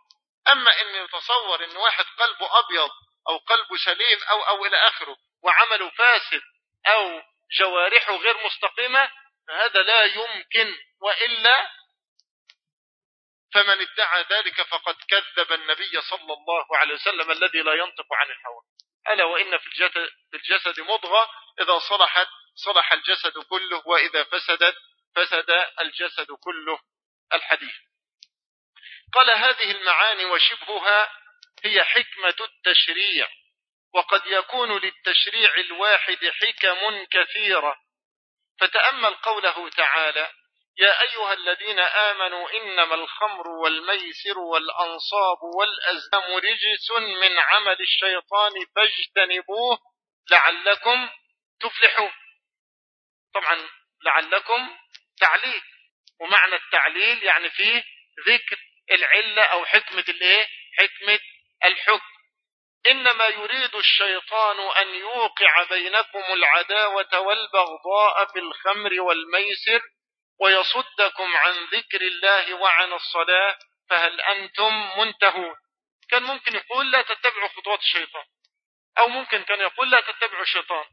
أما إن يتصور إن واحد قلبه أبيض أو قلبه سليم أو أو إلى آخره وعمله فاسد أو جوارحه غير مستقيمة فهذا لا يمكن وإلا فمن ادعى ذلك فقد كذب النبي صلى الله عليه وسلم الذي لا ينطق عن الهوى. ألا وإن في الجسد مضغة إذا صلحت صلح الجسد كله وإذا فسدت فسد الجسد كله. الحديث. قال هذه المعاني وشبهها هي حكمة التشريع وقد يكون للتشريع الواحد حكم كثيرة. فتأمل قوله تعالى يا أيها الذين آمنوا إنما الخمر والميسر والأنصاب والأزلام رجس من عمل الشيطان فاجتنبوه لعلكم تفلحون. طبعا لعلكم تعليل. ومعنى التعليل يعني فيه ذكر العلة أو حكمة الإيه؟ حكمة الحكم. إنما يريد الشيطان أن يوقع بينكم العداوة والبغضاء في الخمر والميسر ويصدكم عن ذكر الله وعن الصلاة فهل أنتم منتهون؟ كان ممكن يقول لا تتبعوا خطوات الشيطان أو ممكن كان يقول لا تتبعوا الشيطان.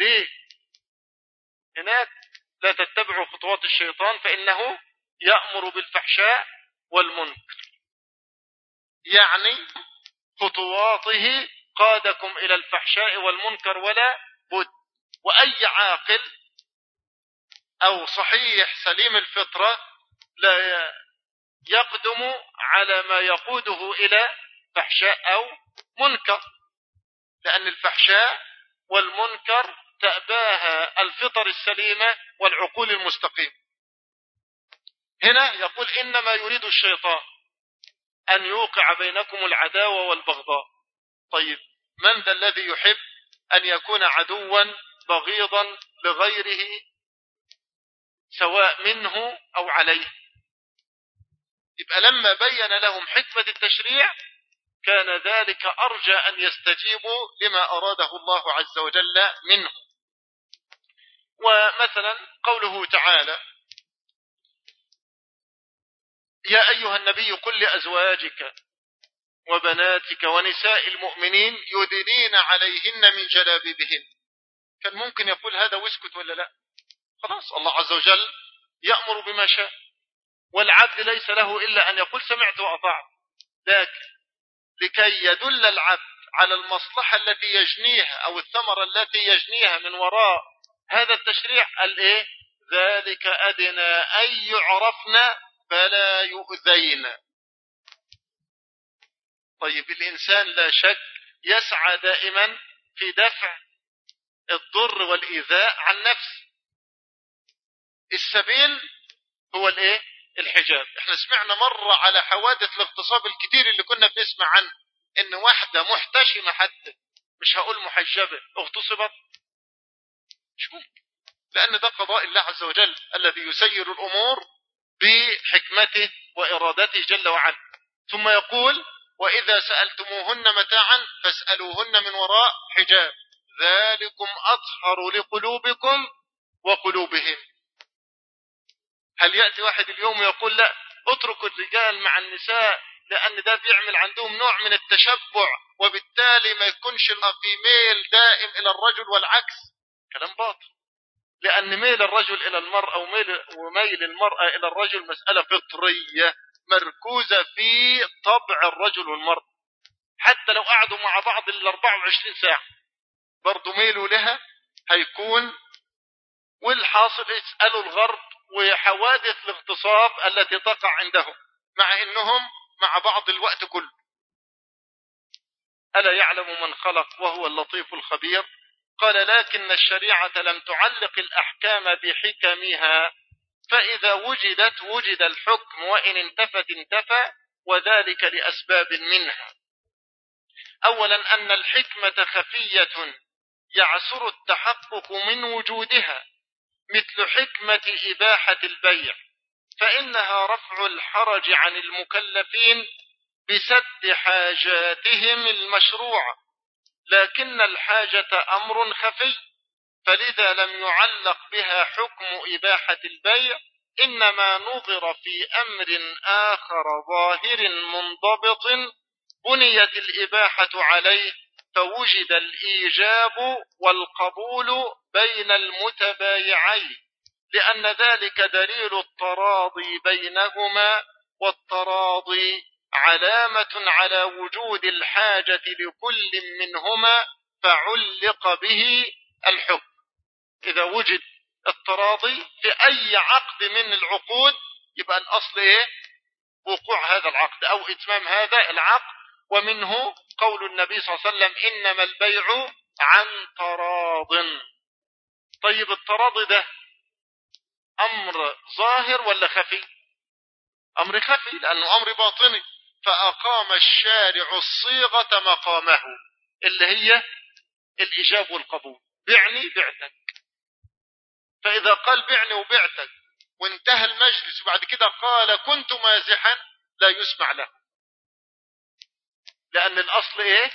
ليه؟ هناك لا تتبعوا خطوات الشيطان فإنه يأمر بالفحشاء والمنكر. يعني خطواته قادكم إلى الفحشاء والمنكر ولا بد. وأي عاقل أو صحيح سليم الفطرة لا يقدم على ما يقوده إلى فحشاء أو منكر. لأن الفحشاء والمنكر تأباها الفطر السليمة والعقول المستقيم. هنا يقول إنما يريد الشيطان أن يوقع بينكم العداوة والبغضاء. طيب من ذا الذي يحب أن يكون عدوا بغيضا لغيره سواء منه أو عليه؟ يبقى لما بين لهم حكمة التشريع كان ذلك أرجى أن يستجيبوا لما أراده الله عز وجل منه ومثلا قوله تعالى يا أيها النبي قل لأزواجك وبناتك ونساء المؤمنين يدنين عليهن من جلابيبهن. كان ممكن يقول هذا واسكت ولا لا؟ خلاص الله عز وجل يأمر بما شاء. والعبد ليس له إلا أن يقول سمعت وأطعت. لكن لكي يدل العبد على المصلحة التي يجنيها أو الثمرة التي يجنيها من وراء هذا التشريع الايه ذلك أدنى أن يعرفن فلا يؤذين. طيب الإنسان لا شك يسعى دائما في دفع الضر والإيذاء عن نفسه. السبيل هو الإيه؟ الحجاب. إحنا سمعنا مرة على حوادث الاغتصاب الكتير اللي كنا بنسمع عنه إن واحدة محتشمة حتى مش هقول محجبة اغتصبت. ممكن. لأن ده قضاء الله عز وجل الذي يسير الأمور بحكمته وإرادته جل وعلا. ثم يقول وإذا سألتموهن متاعا فاسألوهن من وراء حجاب. ذلكم أطهر لقلوبكم وقلوبهم. هل يأتي واحد اليوم يقول لا اتركوا الرجال مع النساء لأن ده بيعمل عندهم نوع من التشبع وبالتالي ما يكونش في ميل دائم إلى الرجل والعكس؟ كلام باطل. لأن ميل الرجل إلى المرأة وميل, وميل المرأة إلى الرجل مسألة فطرية مركوزة في طبع الرجل والمرأة حتى لو قعدوا مع بعض ال 24 ساعة برضه ميله لها هيكون والحاصل اسألوا الغرب وحوادث الاغتصاب التي تقع عندهم مع إنهم مع بعض الوقت كله. ألا يعلم من خلق وهو اللطيف الخبير؟ قال لكن الشريعة لم تعلق الأحكام بحكمها فإذا وجدت وجد الحكم وإن انتفت انتفى وذلك لأسباب منها. أولا أن الحكمة خفية يعسر التحقق من وجودها مثل حكمة إباحة البيع فإنها رفع الحرج عن المكلفين بسد حاجاتهم المشروعة. لكن الحاجة أمر خفي فلذا لم يعلق بها حكم إباحة البيع إنما نظر في أمر آخر ظاهر منضبط بنيت الإباحة عليه فوجد الإيجاب والقبول بين المتبايعين لأن ذلك دليل التراضي بينهما والتراضي علامة على وجود الحاجة لكل منهما فعلق به الحكم. إذا وجد التراضي في أي عقد من العقود يبقى الأصل إيه؟ وقوع هذا العقد أو إتمام هذا العقد ومنه قول النبي صلى الله عليه وسلم إنما البيع عن تراض. طيب التراضي ده أمر ظاهر ولا خفي؟ أمر خفي لأنه أمر باطني. فأقام الشارع الصيغة مقامه اللي هي الإجاب والقبول. بعني بعتك. فإذا قال بعني وبعتك وانتهى المجلس وبعد كده قال كنت مازحا لا يسمع له. لأن الأصل إيه؟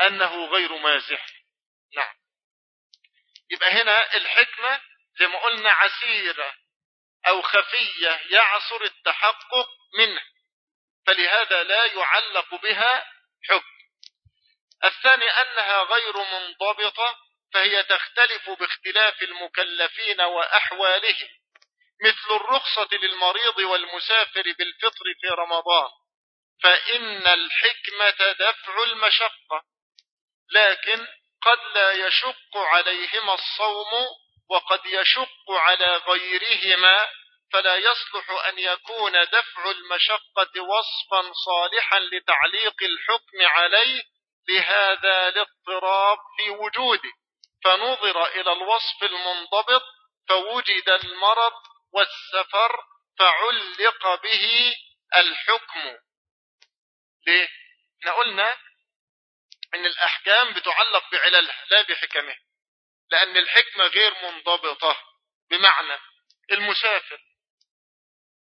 أنه غير مازح. نعم. يبقى هنا الحكمة زي ما قلنا عسيرة. أو خفية يعصر التحقق منه فلهذا لا يعلق بها حكم. الثاني أنها غير منضبطة فهي تختلف باختلاف المكلفين وأحوالهم مثل الرخصة للمريض والمسافر بالفطر في رمضان فإن الحكمة دفع المشقة لكن قد لا يشق عليهما الصوم وقد يشق على غيرهما فلا يصلح أن يكون دفع المشقة وصفا صالحا لتعليق الحكم عليه لهذا الاضطراب في وجوده. فنظر إلى الوصف المنضبط فوجد المرض والسفر فعلق به الحكم. ليه؟ إحنا قلنا إن الأحكام بتعلق بعللها لا بحكمها لأن الحكمة غير منضبطة. بمعنى المسافر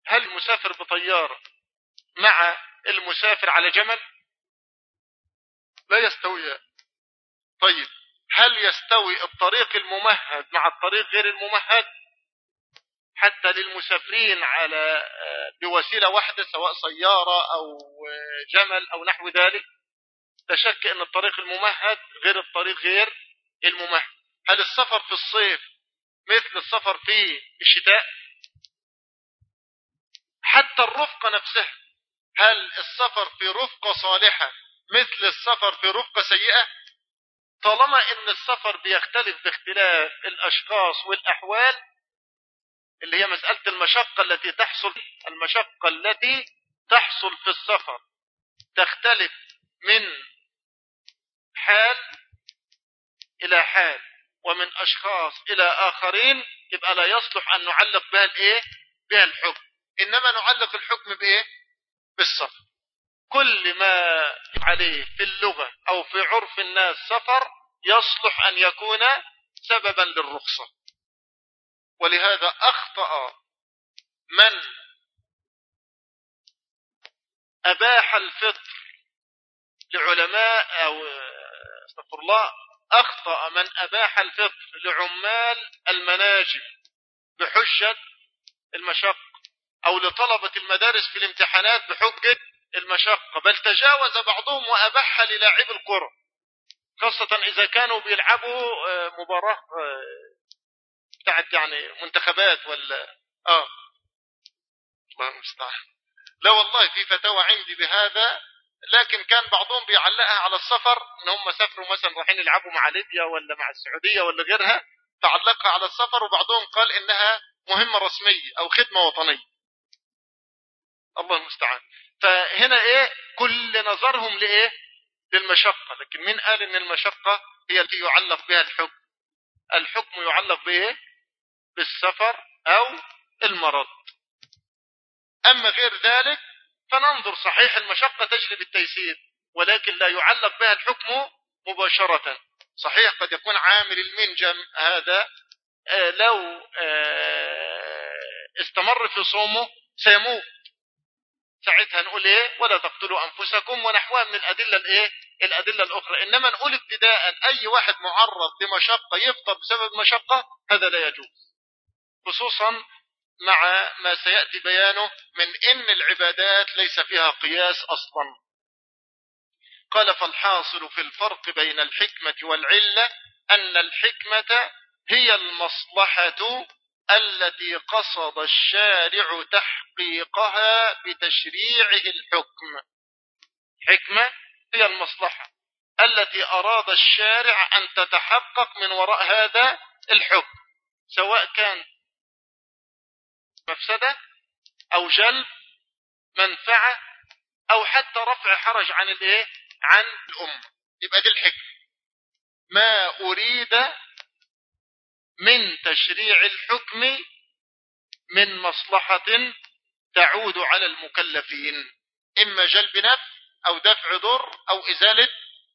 هل المسافر بطيارة مع المسافر على جمل؟ لا يستوي. طيب هل يستوي الطريق الممهد مع الطريق غير الممهد؟ حتى للمسافرين على بوسيلة واحدة سواء سيارة أو جمل أو نحو ذلك تشك أن الطريق الممهد غير الطريق غير الممهد. هل السفر في الصيف مثل السفر في الشتاء؟ حتى الرفقة نفسها هل السفر في رفقة صالحة مثل السفر في رفقة سيئة؟ طالما إن السفر بيختلف باختلاف الأشخاص والأحوال اللي هي مسألة المشقة التي تحصل المشقة التي تحصل في السفر تختلف من حال إلى حال. ومن أشخاص إلى آخرين يبقى لا يصلح أن نعلق بها الإيه بها الحكم إنما نعلق الحكم بإيه؟ بالسفر. كل ما عليه في اللغة أو في عرف الناس سفر يصلح أن يكون سببا للرخصة. ولهذا أخطأ من أباح الفطر لعلماء أو أستغفر الله أخطأ من أباح الفطر لعمال المناجم بحجة المشقة أو لطلبة المدارس في الامتحانات بحجة المشقة بل تجاوز بعضهم وأباح للاعب الكرة خاصة إذا كانوا بيلعبوا مباراة بتاعت يعني منتخبات ولا آه. الله المستعان لا والله في فتاوى عندي بهذا. لكن كان بعضهم بيعلقها على السفر إن هم سافروا مثلا رايحين يلعبوا مع ليبيا ولا مع السعودية ولا غيرها تعلقها على السفر وبعضهم قال إنها مهمة رسمية أو خدمة وطنية. الله المستعان. فهنا إيه؟ كل نظرهم لإيه؟ للمشقة. لكن مين قال إن المشقة هي التي يعلق بها الحكم؟ الحكم يعلق بإيه؟ بالسفر أو المرض. أما غير ذلك فننظر صحيح المشقة تجلب التيسير ولكن لا يعلق بها الحكم مباشرة. صحيح قد يكون عامل المنجم هذا لو استمر في صومه سيموت. ساعتها نقول إيه؟ ولا تقتلوا أنفسكم ونحوها من الأدلة الإيه؟ الأدلة الأخرى. إنما نقول ابتداء أي واحد معرض لمشقة يفطر بسبب مشقة هذا لا يجوز. خصوصا مع ما سيأتي بيانه من إن العبادات ليس فيها قياس أصلا. قال فالحاصل في الفرق بين الحكمة والعلة أن الحكمة هي المصلحة التي قصد الشارع تحقيقها بتشريعه الحكم. حكمة هي المصلحة التي أراد الشارع أن تتحقق من وراء هذا الحكم سواء كان مفسدة أو جلب منفعة أو حتى رفع حرج عن الإيه؟ عن الأمة يبقى دي الحكمة. ما أريد من تشريع الحكم من مصلحة تعود على المكلفين. إما جلب نفع أو دفع ضر أو إزالة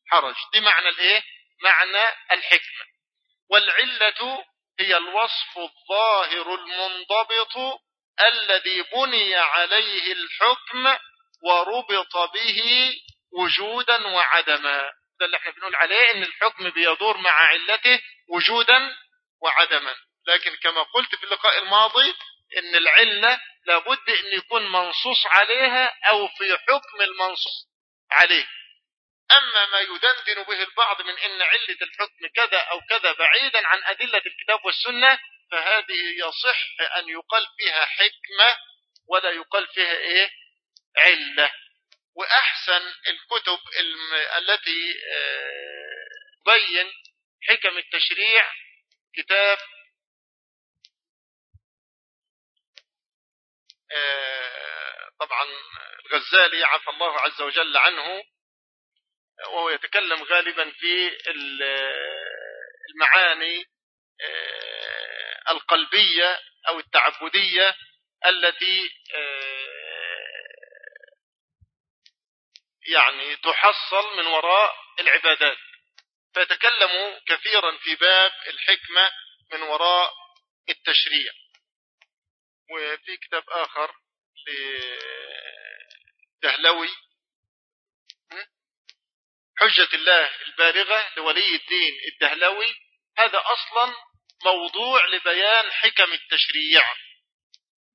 حرج. دي معنى الإيه؟ معنى الحكمة. والعلة هي الوصف الظاهر المنضبط الذي بني عليه الحكم وربط به وجودا وعدما. ده اللي إحنا بنقول عليه إن الحكم بيدور مع علته وجودا وعدما. لكن كما قلت في اللقاء الماضي إن العلة لابد إن يكون منصوص عليها أو في حكم المنصوص عليه. أما ما يدندن به البعض من أن علة الحكم كذا أو كذا بعيدا عن أدلة الكتاب والسنة فهذه يصح أن يقال فيها حكمة ولا يقال فيها إيه؟ علة. وأحسن الكتب التي بين حكم التشريع كتاب طبعا الغزالي عفى الله عز وجل عنه وهو يتكلم غالبا في المعاني القلبية أو التعبدية التي يعني تحصل من وراء العبادات. فيتكلم كثيرا في باب الحكمة من وراء التشريع. وفي كتاب آخر لدهلوي حجة الله البالغة لولي الدين الدهلوي هذا أصلا موضوع لبيان حكم التشريع.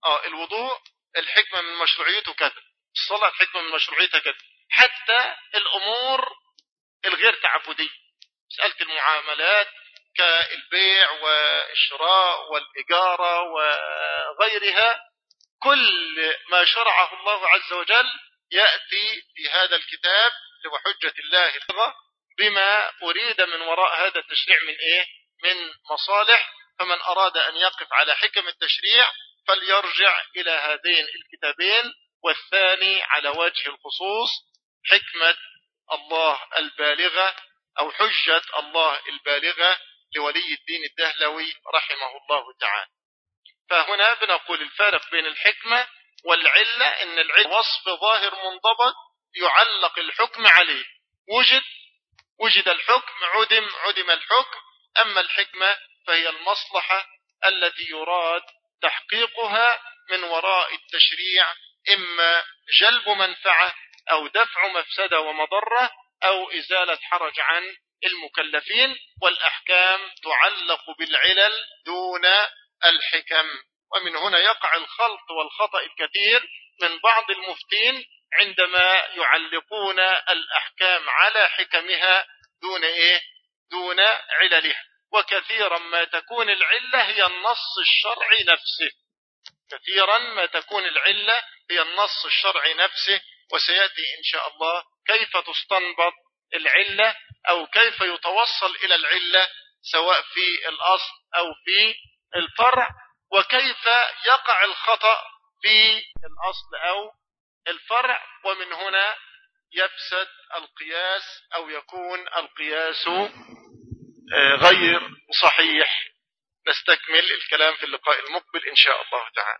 آه الوضوء الحكمة من مشروعيته كذا الصلاة الحكمة من مشروعيتها كذا حتى الأمور الغير تعبدية. مسألة المعاملات كالبيع والشراء والإجارة وغيرها كل ما شرعه الله عز وجل يأتي في هذا الكتاب وحجة الله بما أريد من وراء هذا التشريع من إيه؟ من مصالح. فمن أراد أن يقف على حكم التشريع فليرجع إلى هذين الكتابين. والثاني على وجه الخصوص حكمة الله البالغة أو حجة الله البالغة لولي الدين الدهلوي رحمه الله تعالى. فهنا بنقول الفارق بين الحكمة والعلة إن العلة وصف ظاهر منضبط يعلق الحكم عليه. وجد وجد الحكم عدم عدم الحكم. أما الحكمة فهي المصلحة التي يراد تحقيقها من وراء التشريع إما جلب منفعة أو دفع مفسدة ومضرة أو إزالة حرج عن المكلفين والأحكام تعلق بالعلل دون الحكم. ومن هنا يقع الخلط والخطأ الكثير من بعض المفتين عندما يعلقون الأحكام على حكمها دون إيه؟ دون عللها. وكثيرا ما تكون العلة هي النص الشرعي نفسه. كثيرا ما تكون العلة هي النص الشرعي نفسه. وسيأتي إن شاء الله كيف تستنبط العلة أو كيف يتوصل إلى العلة سواء في الأصل أو في الفرع وكيف يقع الخطأ في الأصل أو الفرع ومن هنا يفسد القياس أو يكون القياس آه، غير صحيح. نستكمل الكلام في اللقاء المقبل إن شاء الله تعالى.